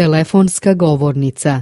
telefonska govornica.